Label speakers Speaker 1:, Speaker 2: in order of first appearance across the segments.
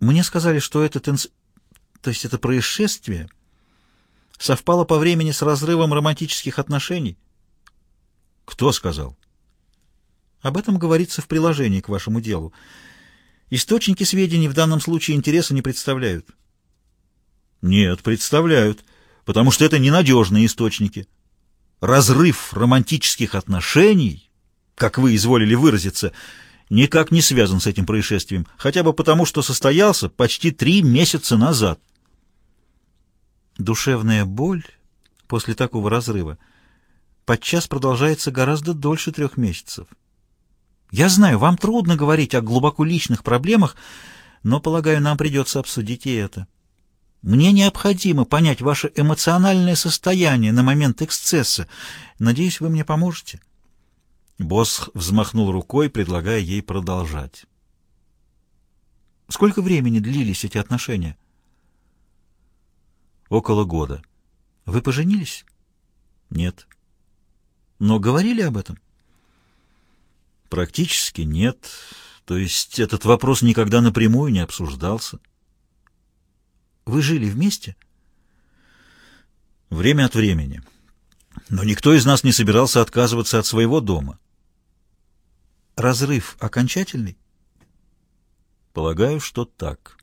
Speaker 1: Мне сказали, что этот инс... то есть это происшествие совпало по времени с разрывом романтических отношений.
Speaker 2: Кто сказал?
Speaker 1: Об этом говорится в приложении к вашему делу. Источники сведений в данном случае интереса не представляют.
Speaker 2: Нет, представляют, потому что это ненадежные источники. Разрыв романтических отношений, как вы изволили выразиться, никак не связан с этим происшествием, хотя бы потому, что состоялся почти три месяца назад.
Speaker 1: Душевная боль после такого разрыва подчас продолжается гораздо дольше трех месяцев. Я знаю, вам трудно говорить о глубоко личных проблемах, но, полагаю, нам придется обсудить и это. Мне необходимо понять ваше эмоциональное состояние на момент эксцесса. Надеюсь, вы мне поможете.
Speaker 2: Босс взмахнул рукой, предлагая ей продолжать.
Speaker 1: Сколько времени длились эти отношения?
Speaker 2: Около года.
Speaker 1: Вы поженились?
Speaker 2: Нет.
Speaker 1: Но говорили об этом?
Speaker 2: Практически нет. То есть этот вопрос никогда напрямую не обсуждался.
Speaker 1: Вы жили вместе?
Speaker 2: Время от времени. Но никто из нас не собирался отказываться от своего дома.
Speaker 1: Разрыв окончательный?
Speaker 2: Полагаю, что так.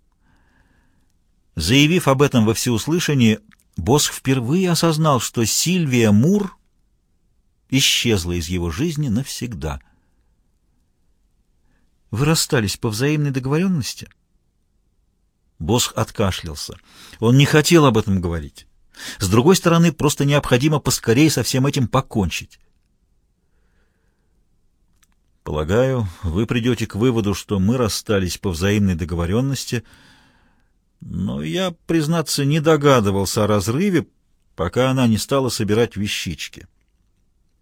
Speaker 2: Заявив об этом во всеуслышание, Босх впервые осознал, что Сильвия Мур исчезла из его жизни навсегда.
Speaker 1: «Вы расстались по взаимной договоренности?»
Speaker 2: Босх откашлялся. Он не хотел об этом говорить. С другой стороны, просто необходимо поскорее со всем этим покончить. Полагаю, вы придете к выводу, что мы расстались по взаимной договоренности — но я, признаться, не догадывался о разрыве, пока она не стала собирать вещички.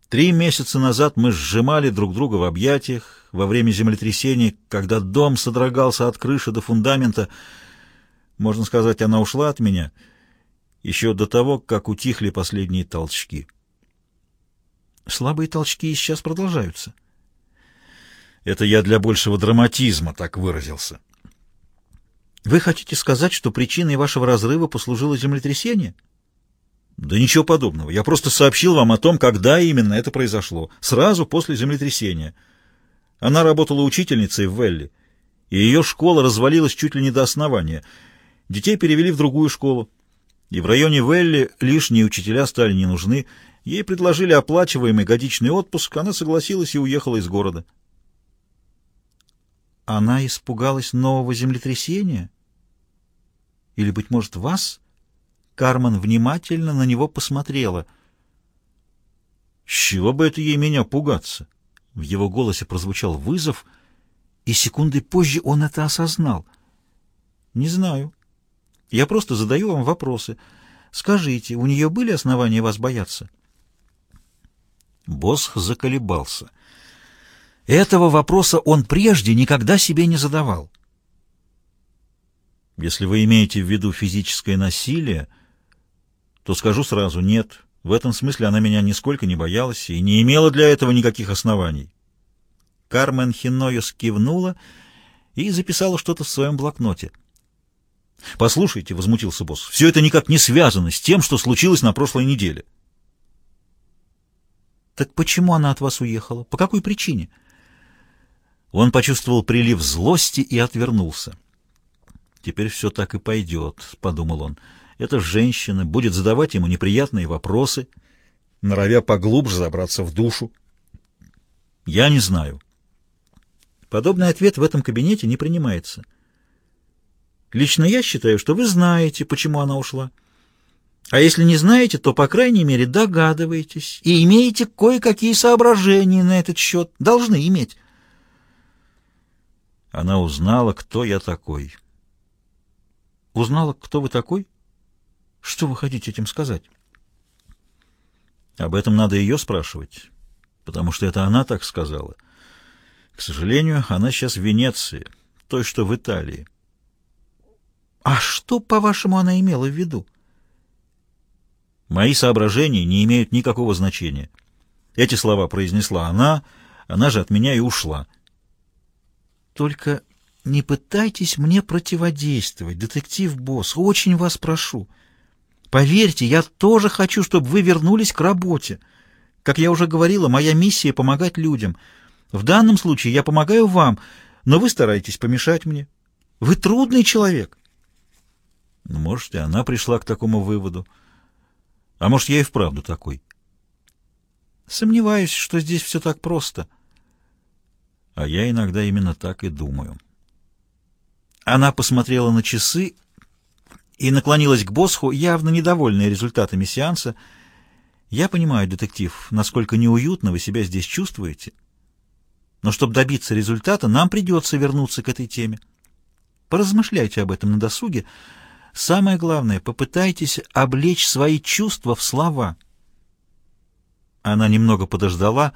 Speaker 2: Три месяца назад мы сжимали друг друга в объятиях во время землетрясения, когда дом содрогался от крыши до фундамента. Можно сказать, она ушла от меня еще до того, как утихли последние толчки.
Speaker 1: Слабые толчки сейчас продолжаются.
Speaker 2: Это я для большего драматизма так выразился.
Speaker 1: Вы хотите сказать, что причиной вашего разрыва послужило землетрясение?
Speaker 2: Да ничего подобного. Я просто сообщил вам о том, когда именно это произошло. Сразу после землетрясения. Она работала учительницей в Велли, и ее школа развалилась чуть ли не до основания. Детей перевели в другую школу. И в районе Велли лишние учителя стали не нужны. Ей предложили оплачиваемый годичный отпуск, она согласилась и уехала из города.
Speaker 1: Она испугалась нового землетрясения? Или, быть может, вас? Кармен внимательно на него посмотрела.
Speaker 2: С чего бы это ей меня пугаться?
Speaker 1: В его голосе прозвучал вызов, и секунды позже он это осознал. Не знаю. Я просто задаю вам вопросы. Скажите, у нее были основания вас бояться?
Speaker 2: Босх заколебался.
Speaker 1: Этого вопроса он прежде никогда себе не задавал.
Speaker 2: Если вы имеете в виду физическое насилие, то скажу сразу нет. В этом смысле она меня нисколько не боялась и не имела для этого никаких оснований.
Speaker 1: Кармен Хиноюс кивнула и записала что-то в своем блокноте.
Speaker 2: «Послушайте», — возмутился босс, — «все это никак не связано с тем, что случилось на прошлой неделе».
Speaker 1: «Так почему она от вас уехала? По какой причине?»
Speaker 2: Он почувствовал прилив злости и отвернулся. «Теперь все так и пойдет», — подумал он. «Эта женщина будет задавать ему неприятные вопросы, норовя поглубже забраться в душу. Я не знаю».
Speaker 1: Подобный ответ в этом кабинете не принимается. Лично я считаю, что вы знаете, почему она ушла. А если не знаете, то, по крайней мере, догадываетесь и имеете кое-какие соображения на этот счет. Должны иметь.
Speaker 2: Она узнала, кто я такой.
Speaker 1: Узнала, кто вы такой? Что вы хотите этим сказать?
Speaker 2: Об этом надо ее спрашивать, потому что это она так сказала. К сожалению, она сейчас в Венеции, той, что в Италии.
Speaker 1: А что, по-вашему, она имела в виду?
Speaker 2: Мои соображения не имеют никакого значения. Эти слова произнесла она, она же от меня и ушла.
Speaker 1: Только Не пытайтесь мне противодействовать, детектив-босс, очень вас прошу. Поверьте, я тоже хочу, чтобы вы вернулись к работе. Как я уже говорила, моя миссия — помогать людям. В данном случае я помогаю вам, но вы стараетесь помешать мне. Вы трудный человек.
Speaker 2: Ну, может, и она пришла к такому выводу. А может, я и вправду такой.
Speaker 1: Сомневаюсь, что здесь все так просто.
Speaker 2: А я иногда именно так и думаю.
Speaker 1: Она посмотрела на часы и наклонилась к Босху, явно недовольная результатами сеанса. «Я понимаю, детектив, насколько неуютно вы себя здесь чувствуете, но чтобы добиться результата, нам придется вернуться к этой теме. Поразмышляйте об этом на досуге. Самое главное, попытайтесь облечь свои чувства в слова». Она немного подождала,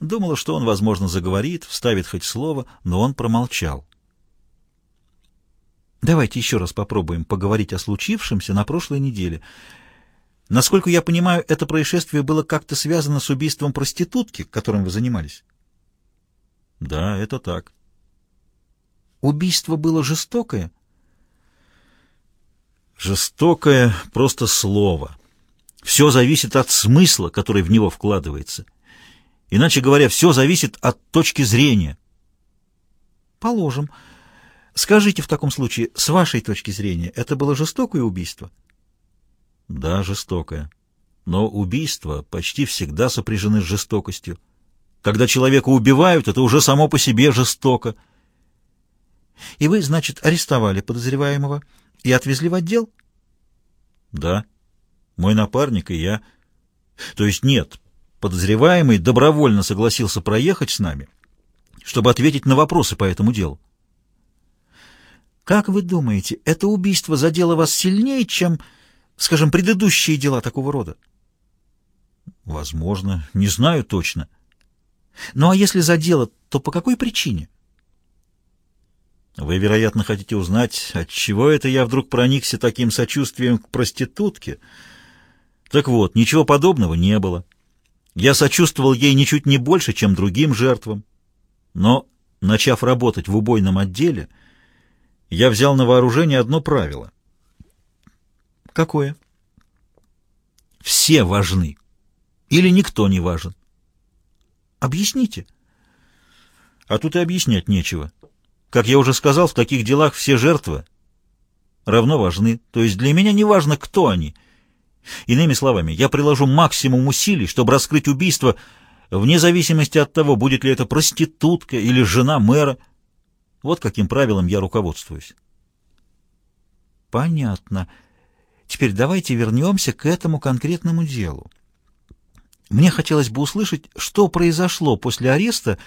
Speaker 1: думала, что он, возможно, заговорит, вставит хоть слово, но он промолчал. Давайте еще раз попробуем поговорить о случившемся на прошлой неделе. Насколько я понимаю, это происшествие было как-то связано с убийством проститутки, которым вы занимались?
Speaker 2: Да, это так.
Speaker 1: Убийство было жестокое?
Speaker 2: Жестокое — просто слово. Все зависит от смысла, который в него вкладывается. Иначе говоря, все зависит от точки зрения.
Speaker 1: Положим. Скажите в таком случае, с вашей точки зрения, это было жестокое убийство?
Speaker 2: Да, жестокое. Но убийства почти всегда сопряжены с жестокостью. Когда человека убивают, это уже само по себе жестоко.
Speaker 1: И вы, значит, арестовали подозреваемого и отвезли в отдел?
Speaker 2: Да. Мой напарник и я. То есть нет, подозреваемый добровольно согласился проехать с нами, чтобы ответить на вопросы по этому делу.
Speaker 1: Как вы думаете, это убийство задело вас сильнее, чем, скажем, предыдущие дела такого рода?
Speaker 2: Возможно, не знаю точно.
Speaker 1: Ну а если задело, то по какой причине?
Speaker 2: Вы, вероятно, хотите узнать, от чего это я вдруг проникся таким сочувствием к проститутке? Так вот, ничего подобного не было. Я сочувствовал ей ничуть не больше, чем другим жертвам. Но, начав работать в убойном отделе, я взял на вооружение одно правило.
Speaker 1: Какое?
Speaker 2: Все важны. Или никто не важен.
Speaker 1: Объясните.
Speaker 2: А тут и объяснять нечего. Как я уже сказал, в таких делах все жертвы равно важны. То есть для меня не важно, кто они. Иными словами, я приложу максимум усилий, чтобы раскрыть убийство, вне зависимости от того, будет ли это проститутка или жена мэра, вот каким правилом я руководствуюсь.
Speaker 1: Понятно. Теперь давайте вернемся к этому конкретному делу. Мне хотелось бы услышать, что произошло после ареста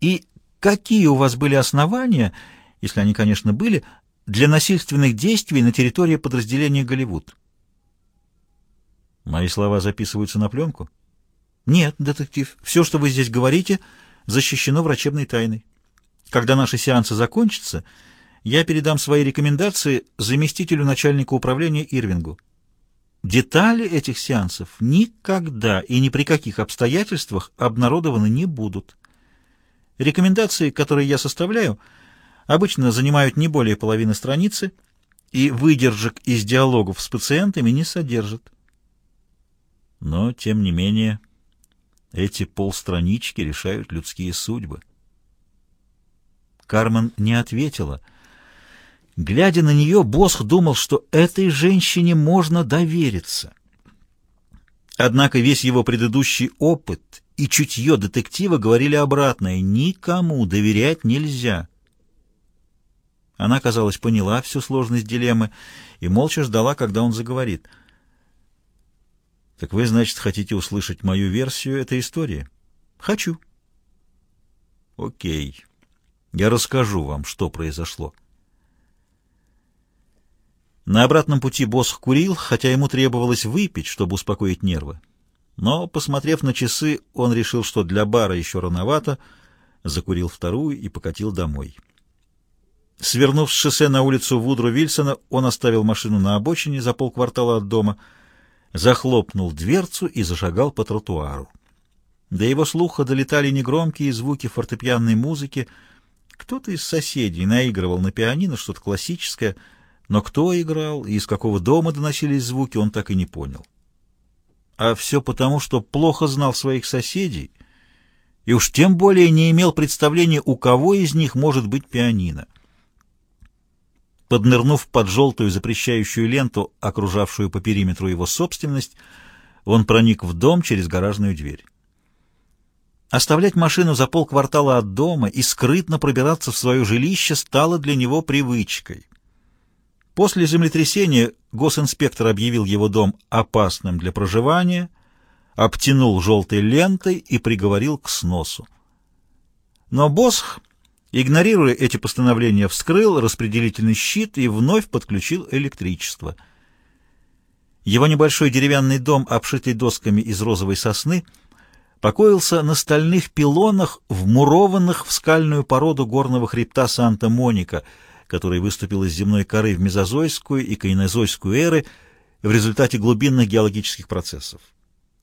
Speaker 1: и какие у вас были основания, если они, конечно, были, для насильственных действий на территории подразделения «Голливуд».
Speaker 2: Мои слова записываются на пленку?
Speaker 1: Нет, детектив. Все, что вы здесь говорите, защищено врачебной тайной. Когда наши сеансы закончатся, я передам свои рекомендации заместителю начальника управления Ирвингу. Детали этих сеансов никогда и ни при каких обстоятельствах обнародованы не будут. Рекомендации, которые я составляю, обычно занимают не более половины страницы и выдержек из диалогов с пациентами не содержат.
Speaker 2: Но, тем не менее, эти полстранички решают людские судьбы.
Speaker 1: Кармен не ответила. Глядя на нее, Босх думал, что этой женщине можно довериться. Однако весь его предыдущий опыт и чутье детектива говорили обратное. Никому доверять нельзя. Она, казалось, поняла всю сложность дилеммы и молча ждала, когда он заговорит.
Speaker 2: «Так вы, значит, хотите услышать мою версию этой истории?»
Speaker 1: «Хочу».
Speaker 2: «Окей». Я расскажу вам, что произошло. На обратном пути босс курил, хотя ему требовалось выпить, чтобы успокоить нервы. Но, посмотрев на часы, он решил, что для бара еще рановато, закурил вторую и покатил домой. Свернув с шоссе на улицу Вудру Вильсона, он оставил машину на обочине за полквартала от дома, захлопнул дверцу и зашагал по тротуару. До его слуха долетали негромкие звуки фортепианной музыки —
Speaker 1: Кто-то из соседей наигрывал на пианино что-то классическое, но кто играл и из какого дома доносились звуки, он так и не понял. А все потому, что плохо знал своих соседей и уж тем более не имел представления, у кого из них может быть пианино. Поднырнув под желтую запрещающую ленту, окружавшую по периметру его собственность, он проник в дом через гаражную дверь. Оставлять машину за полквартала от дома и скрытно пробираться в свое жилище стало для него привычкой. После землетрясения госинспектор объявил его дом опасным для проживания, обтянул желтой лентой и приговорил к сносу. Но Босх, игнорируя эти постановления, вскрыл распределительный щит и вновь подключил электричество. Его небольшой деревянный дом, обшитый досками из розовой сосны, покоился на стальных пилонах, вмурованных в скальную породу горного хребта Санта-Моника — который выступил из земной коры в мезозойскую и кайнозойскую эры в результате глубинных геологических процессов.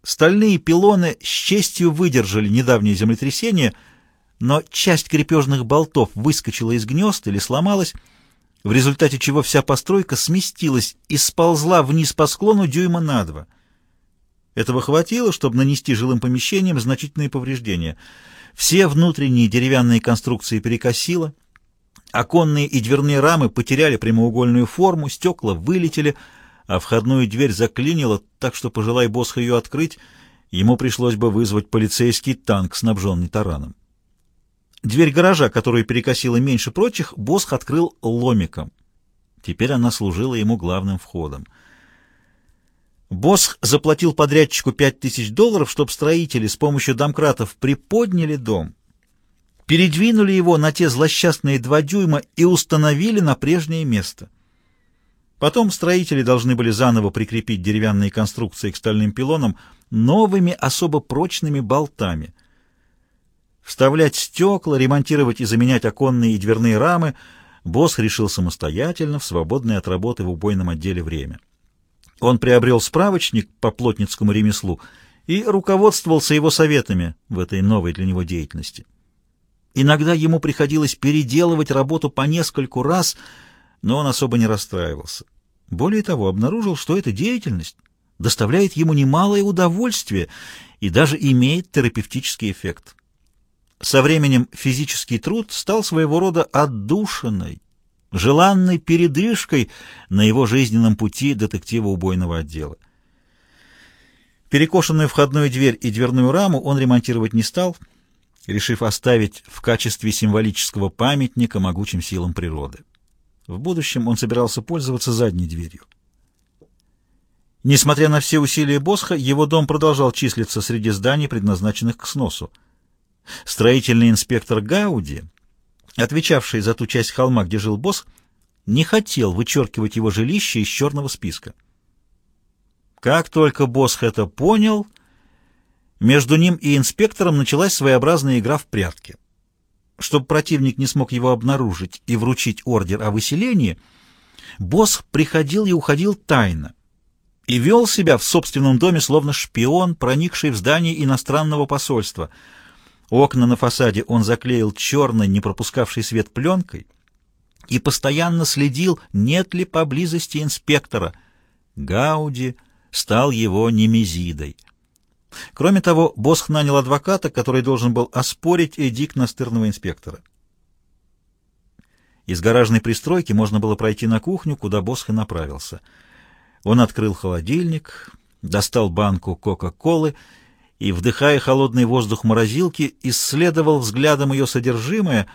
Speaker 1: Стальные пилоны с честью выдержали недавнее землетрясение, но часть крепежных болтов выскочила из гнезд или сломалась, в результате чего вся постройка сместилась и сползла вниз по склону дюйма на два. Этого хватило, чтобы нанести жилым помещениям значительные повреждения. Все внутренние деревянные конструкции перекосило — Оконные и дверные рамы потеряли прямоугольную форму, стекла вылетели, а входную дверь заклинило, так что, пожелай Босх ее открыть, ему пришлось бы вызвать полицейский танк, снабженный тараном. Дверь гаража, которую перекосило меньше прочих, Босх открыл ломиком. Теперь она служила ему главным входом. Босх заплатил подрядчику пять тысяч долларов, чтобы строители с помощью домкратов приподняли дом — передвинули его на те злосчастные два дюйма и установили на прежнее место. Потом строители должны были заново прикрепить деревянные конструкции к стальным пилонам новыми особо прочными болтами. Вставлять стекла, ремонтировать и заменять оконные и дверные рамы босс решил самостоятельно в свободное от работы в убойном отделе время. Он приобрел справочник по плотницкому ремеслу и руководствовался его советами в этой новой для него деятельности. Иногда ему приходилось переделывать работу по нескольку раз, но он особо не расстраивался. Более того, обнаружил, что эта деятельность доставляет ему немалое удовольствие и даже имеет терапевтический эффект. Со временем физический труд стал своего рода отдушиной, желанной передышкой на его жизненном пути детектива убойного отдела. Перекошенную входную дверь и дверную раму он ремонтировать не стал — решив оставить в качестве символического памятника могучим силам природы. В будущем он собирался пользоваться задней дверью. Несмотря на все усилия Босха, его дом продолжал числиться среди зданий, предназначенных к сносу. Строительный инспектор Гауди, отвечавший за ту часть холма, где жил Босх, не хотел вычеркивать его жилище из черного списка. Как только Босх это понял, между ним и инспектором началась своеобразная игра в прятки. Чтобы противник не смог его обнаружить и вручить ордер о выселении, босс приходил и уходил тайно и вел себя в собственном доме словно шпион, проникший в здание иностранного посольства. Окна на фасаде он заклеил черной, не пропускавшей свет пленкой, и постоянно следил, нет ли поблизости инспектора. Гауди стал его немезидой. Кроме того, Босх нанял адвоката, который должен был оспорить эдикт настырного инспектора. Из гаражной пристройки можно было пройти на кухню, куда Босх и направился. Он открыл холодильник, достал банку Кока-Колы и, вдыхая холодный воздух морозилки, исследовал взглядом ее содержимое,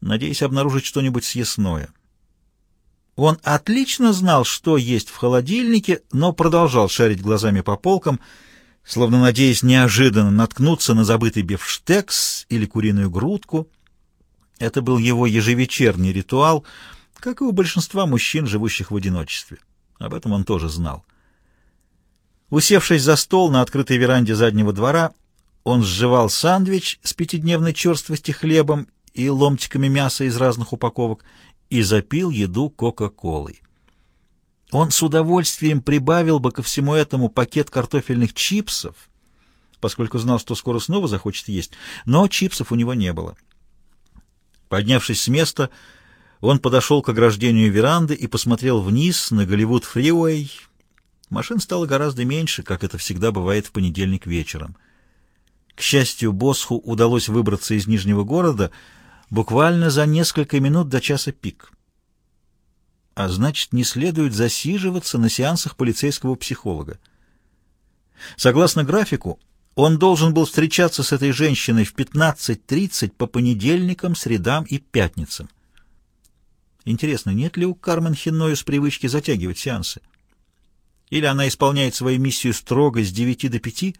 Speaker 1: надеясь обнаружить что-нибудь съестное. Он отлично знал, что есть в холодильнике, но продолжал шарить глазами по полкам — словно надеясь неожиданно наткнуться на забытый бифштекс или куриную грудку. Это был его ежевечерний ритуал, как и у большинства мужчин, живущих в одиночестве. Об этом он тоже знал. Усевшись за стол на открытой веранде заднего двора, он сживал сандвич с пятидневной черствости хлебом и ломтиками мяса из разных упаковок и запил еду Кока-Колой. Он с удовольствием прибавил бы ко всему этому пакет картофельных чипсов, поскольку знал, что скоро снова захочет есть, но чипсов у него не было. Поднявшись с места, он подошел к ограждению веранды и посмотрел вниз на Голливуд-фривей. Машин стало гораздо меньше, как это всегда бывает в понедельник вечером. К счастью, Босху удалось выбраться из Нижнего города буквально за несколько минут до часа пик. А значит, не следует засиживаться на сеансах полицейского психолога. Согласно графику, он должен был встречаться с этой женщиной в 15.30 по понедельникам, средам и пятницам. Интересно, нет ли у Кармен Хинноюс привычки затягивать сеансы? Или она исполняет свою миссию строго с 9 до 5?